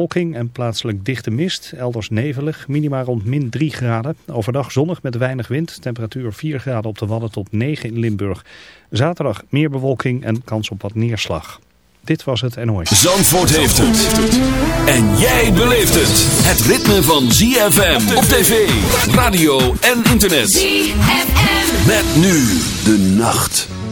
Wolking en plaatselijk dichte mist, elders nevelig, minima rond min 3 graden. Overdag zonnig met weinig wind, temperatuur 4 graden op de Wadden tot 9 in Limburg. Zaterdag meer bewolking en kans op wat neerslag. Dit was het NOS. Zandvoort heeft het. En jij beleeft het. Het ritme van ZFM op tv, radio en internet. ZFM. Met nu de nacht.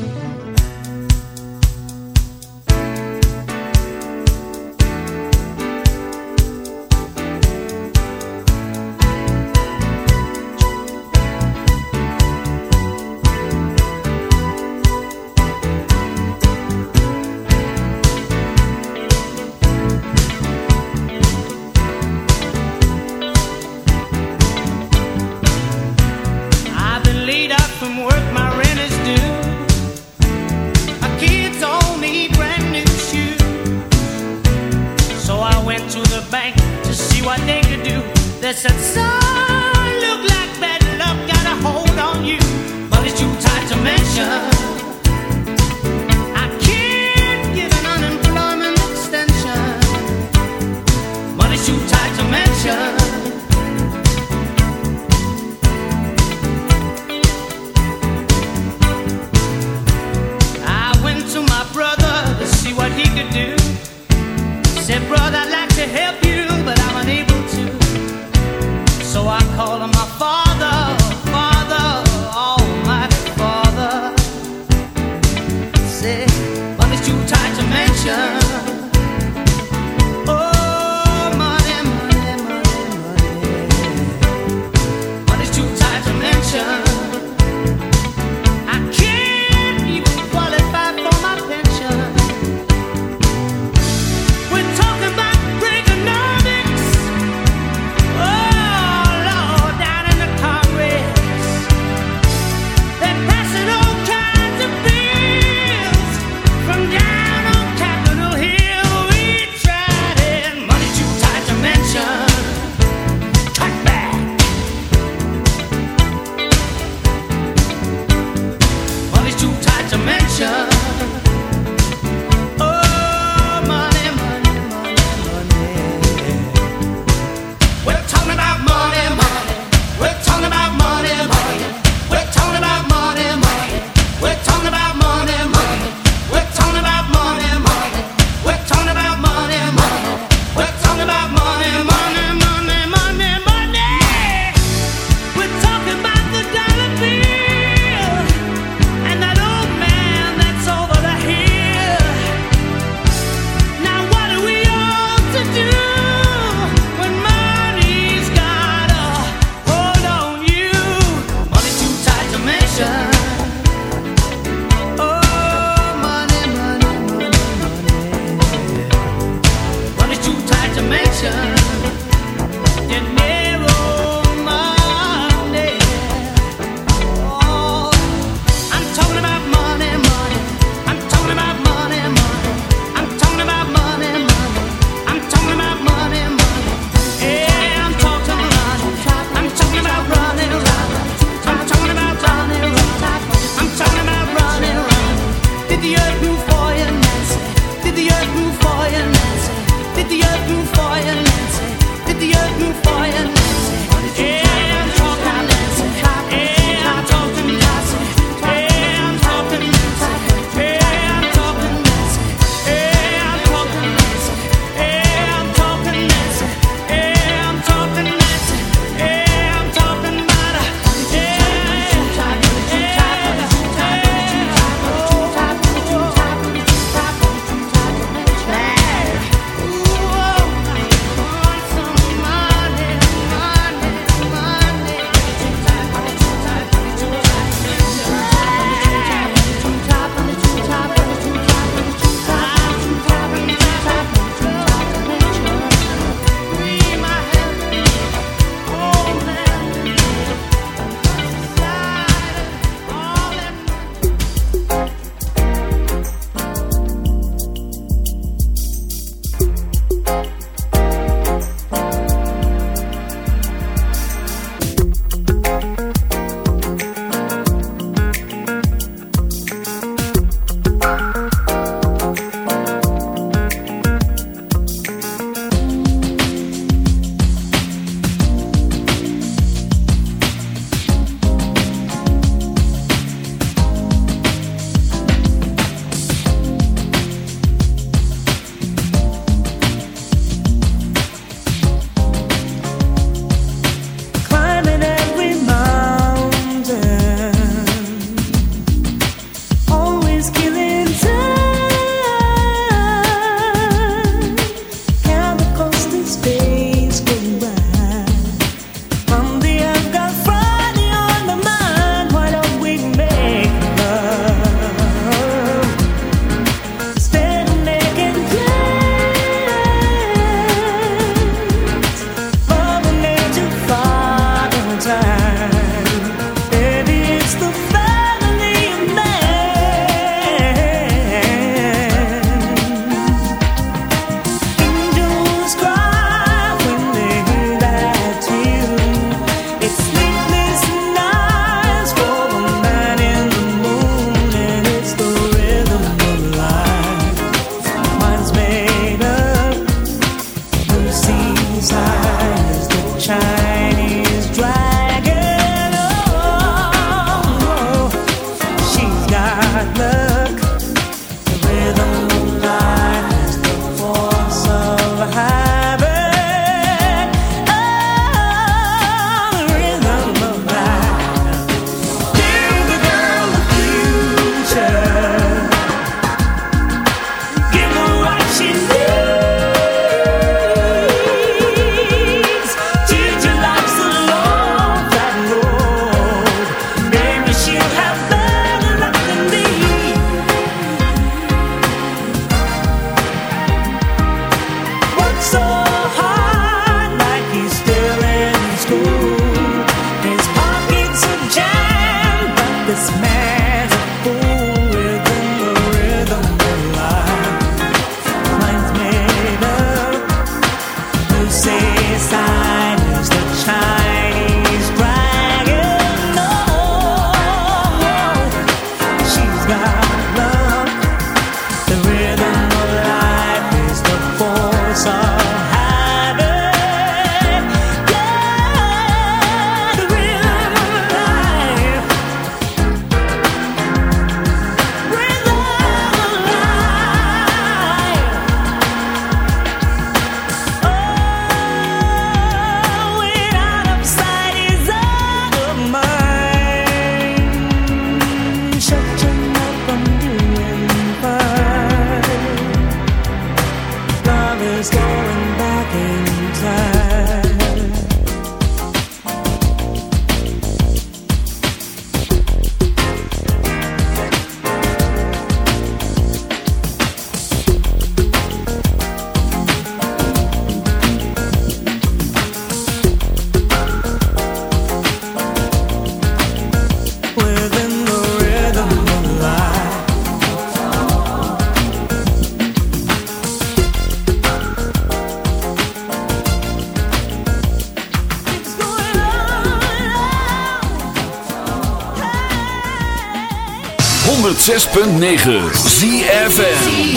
106.9 ZFN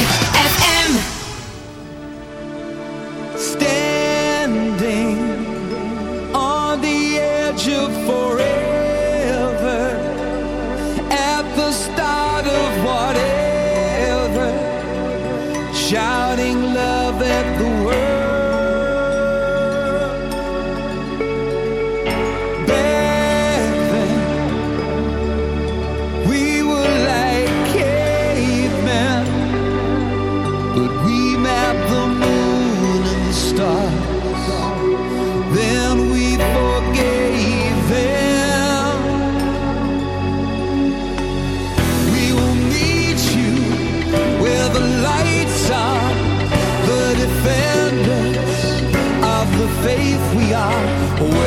away.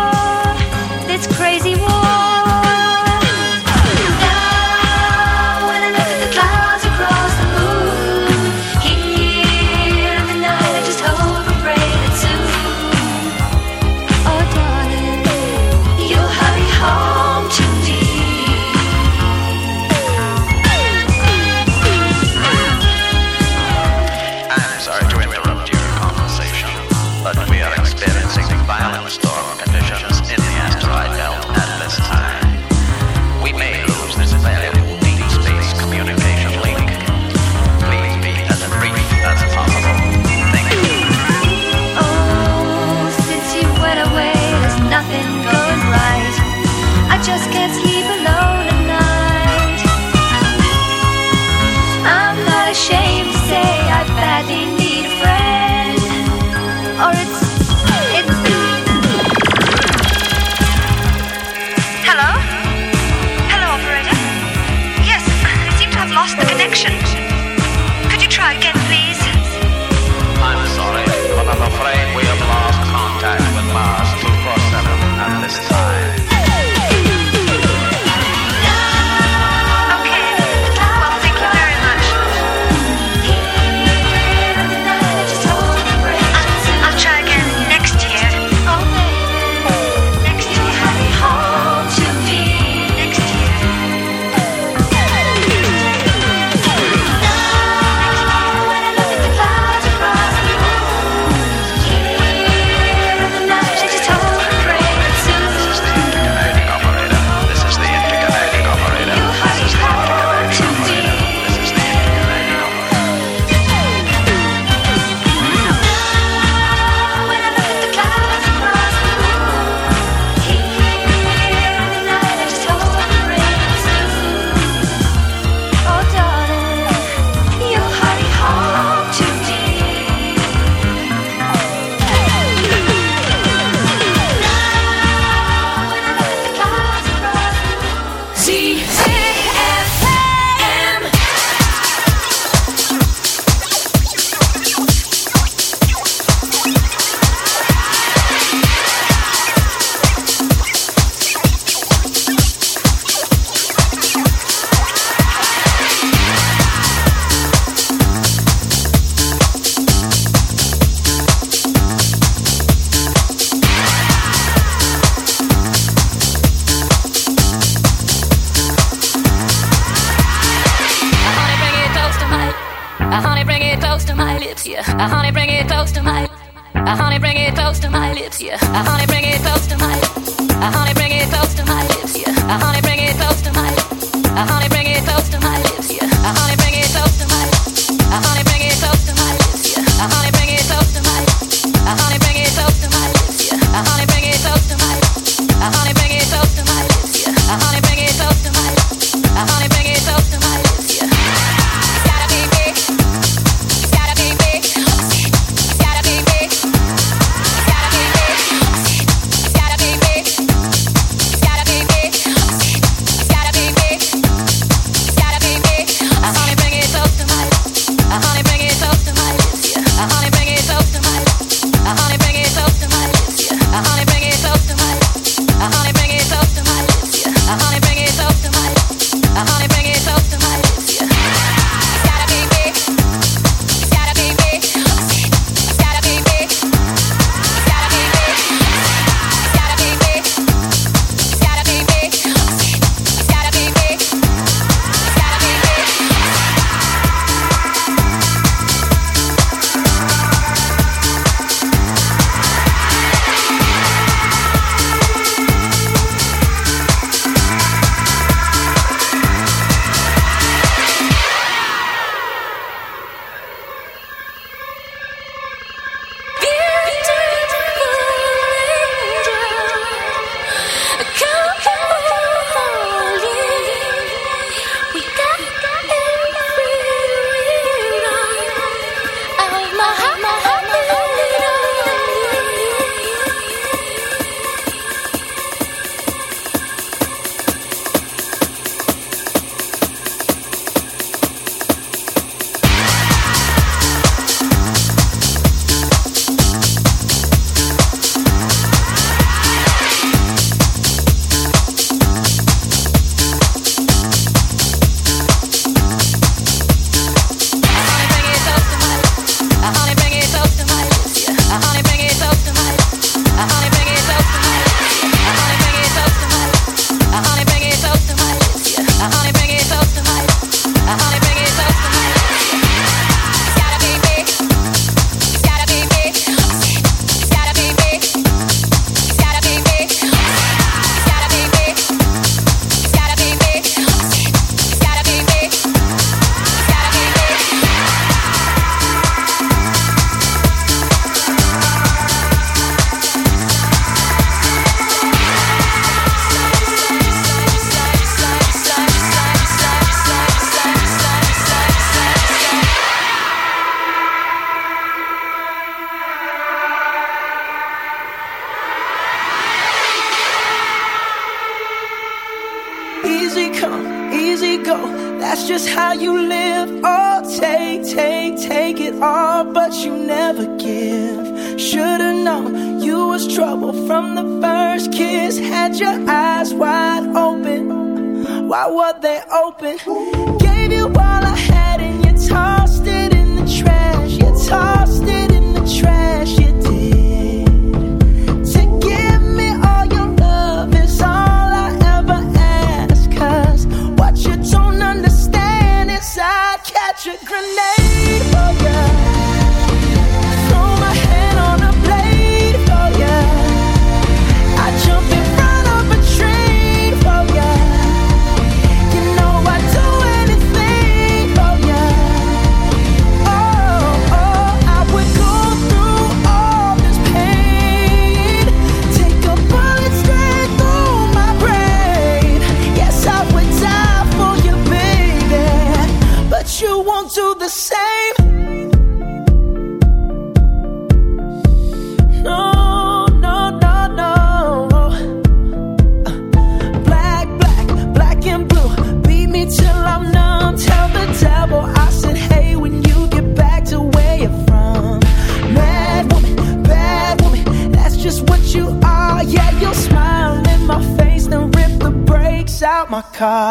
Car.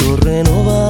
Todo renovado.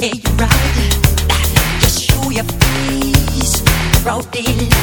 Gonna tell you right. Just show your face. Broad.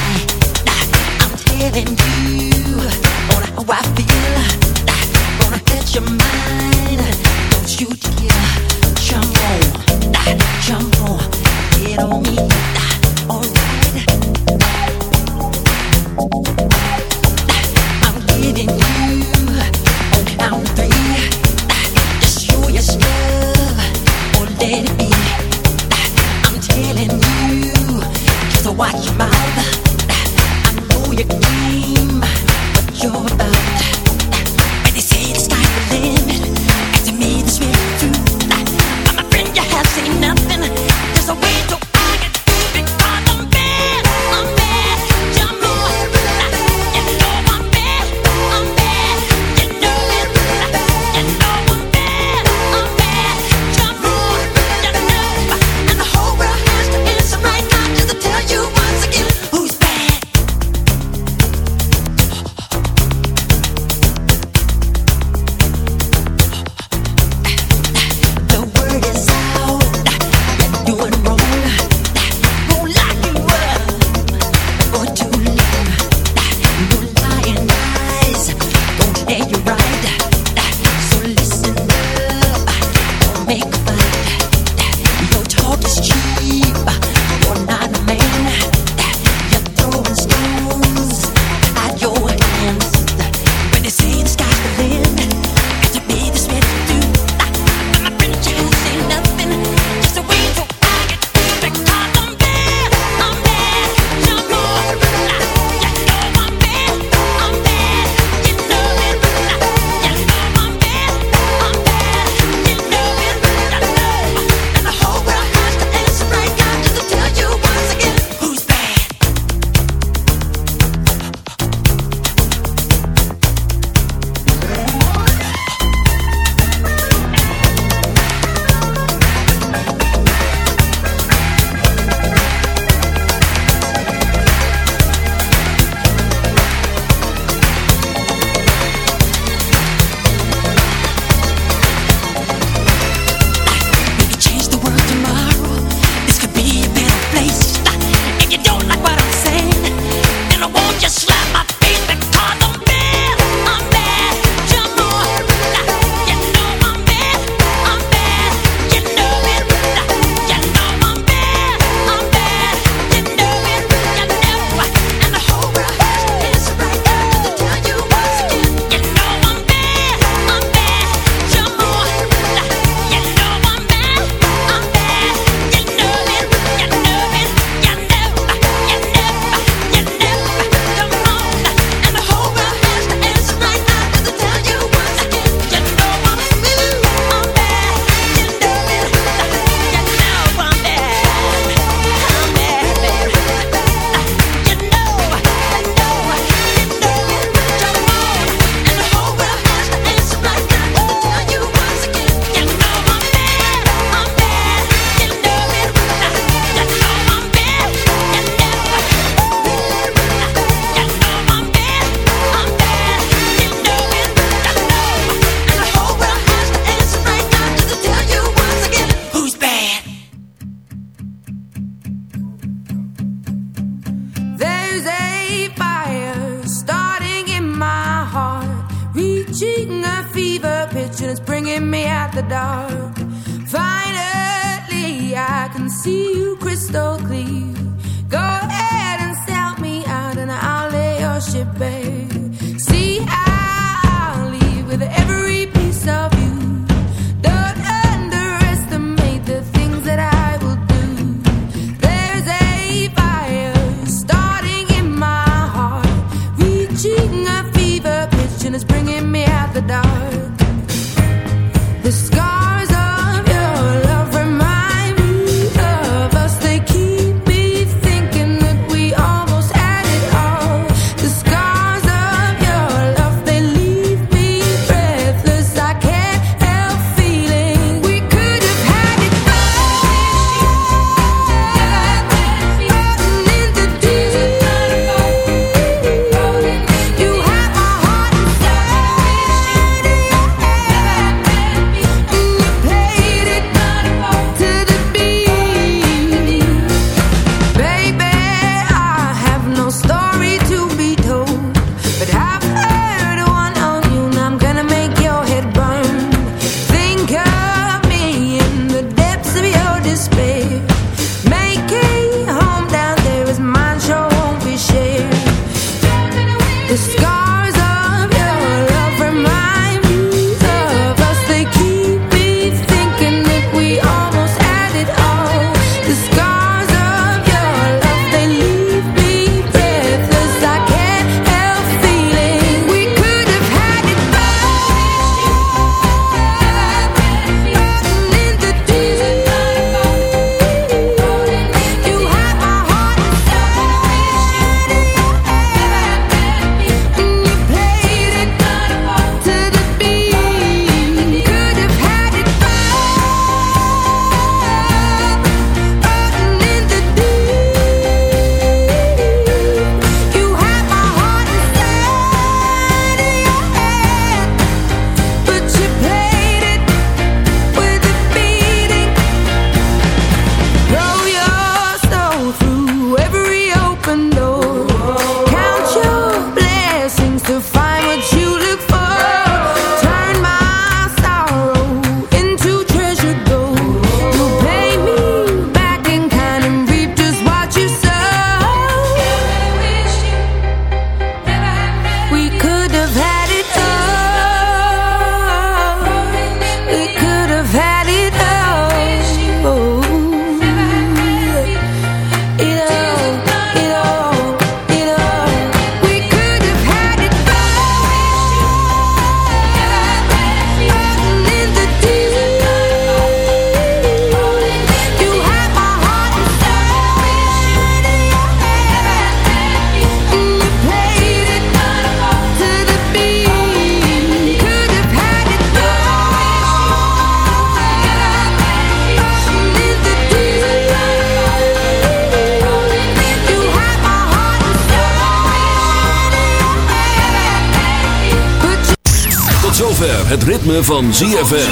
Zover het ritme van ZFM.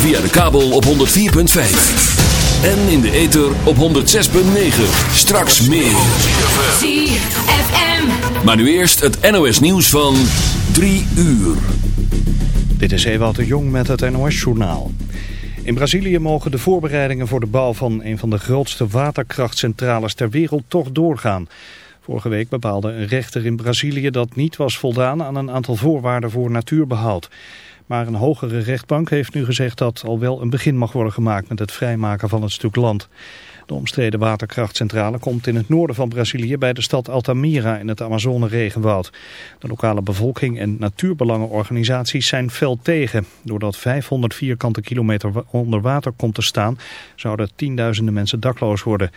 Via de kabel op 104.5. En in de ether op 106.9. Straks meer. ZFM. Maar nu eerst het NOS nieuws van 3 uur. Dit is Ewout de Jong met het NOS-journaal. In Brazilië mogen de voorbereidingen voor de bouw van een van de grootste waterkrachtcentrales ter wereld toch doorgaan. Vorige week bepaalde een rechter in Brazilië dat niet was voldaan aan een aantal voorwaarden voor natuurbehoud. Maar een hogere rechtbank heeft nu gezegd dat al wel een begin mag worden gemaakt met het vrijmaken van het stuk land. De omstreden waterkrachtcentrale komt in het noorden van Brazilië bij de stad Altamira in het Amazone-regenwoud. De lokale bevolking en natuurbelangenorganisaties zijn fel tegen. Doordat 500 vierkante kilometer onder water komt te staan, zouden tienduizenden mensen dakloos worden.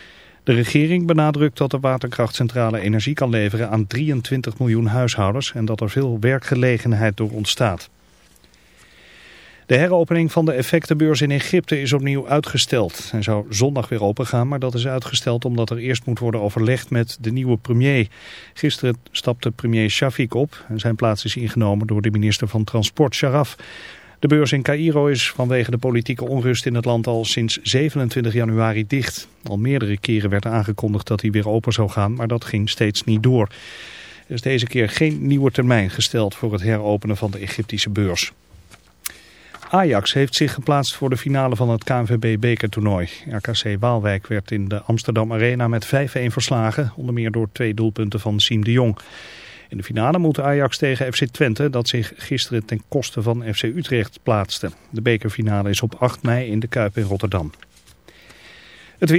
De regering benadrukt dat de waterkrachtcentrale energie kan leveren aan 23 miljoen huishoudens en dat er veel werkgelegenheid door ontstaat. De heropening van de effectenbeurs in Egypte is opnieuw uitgesteld. Hij zou zondag weer opengaan, maar dat is uitgesteld omdat er eerst moet worden overlegd met de nieuwe premier. Gisteren stapte premier Shafiq op en zijn plaats is ingenomen door de minister van Transport Sharaf. De beurs in Cairo is vanwege de politieke onrust in het land al sinds 27 januari dicht. Al meerdere keren werd aangekondigd dat hij weer open zou gaan, maar dat ging steeds niet door. Er is deze keer geen nieuwe termijn gesteld voor het heropenen van de Egyptische beurs. Ajax heeft zich geplaatst voor de finale van het KNVB-bekertoernooi. RKC Waalwijk werd in de Amsterdam Arena met 5-1 verslagen, onder meer door twee doelpunten van Siem de Jong. In de finale moet Ajax tegen FC Twente, dat zich gisteren ten koste van FC Utrecht plaatste. De bekerfinale is op 8 mei in de Kuip in Rotterdam. Het weer.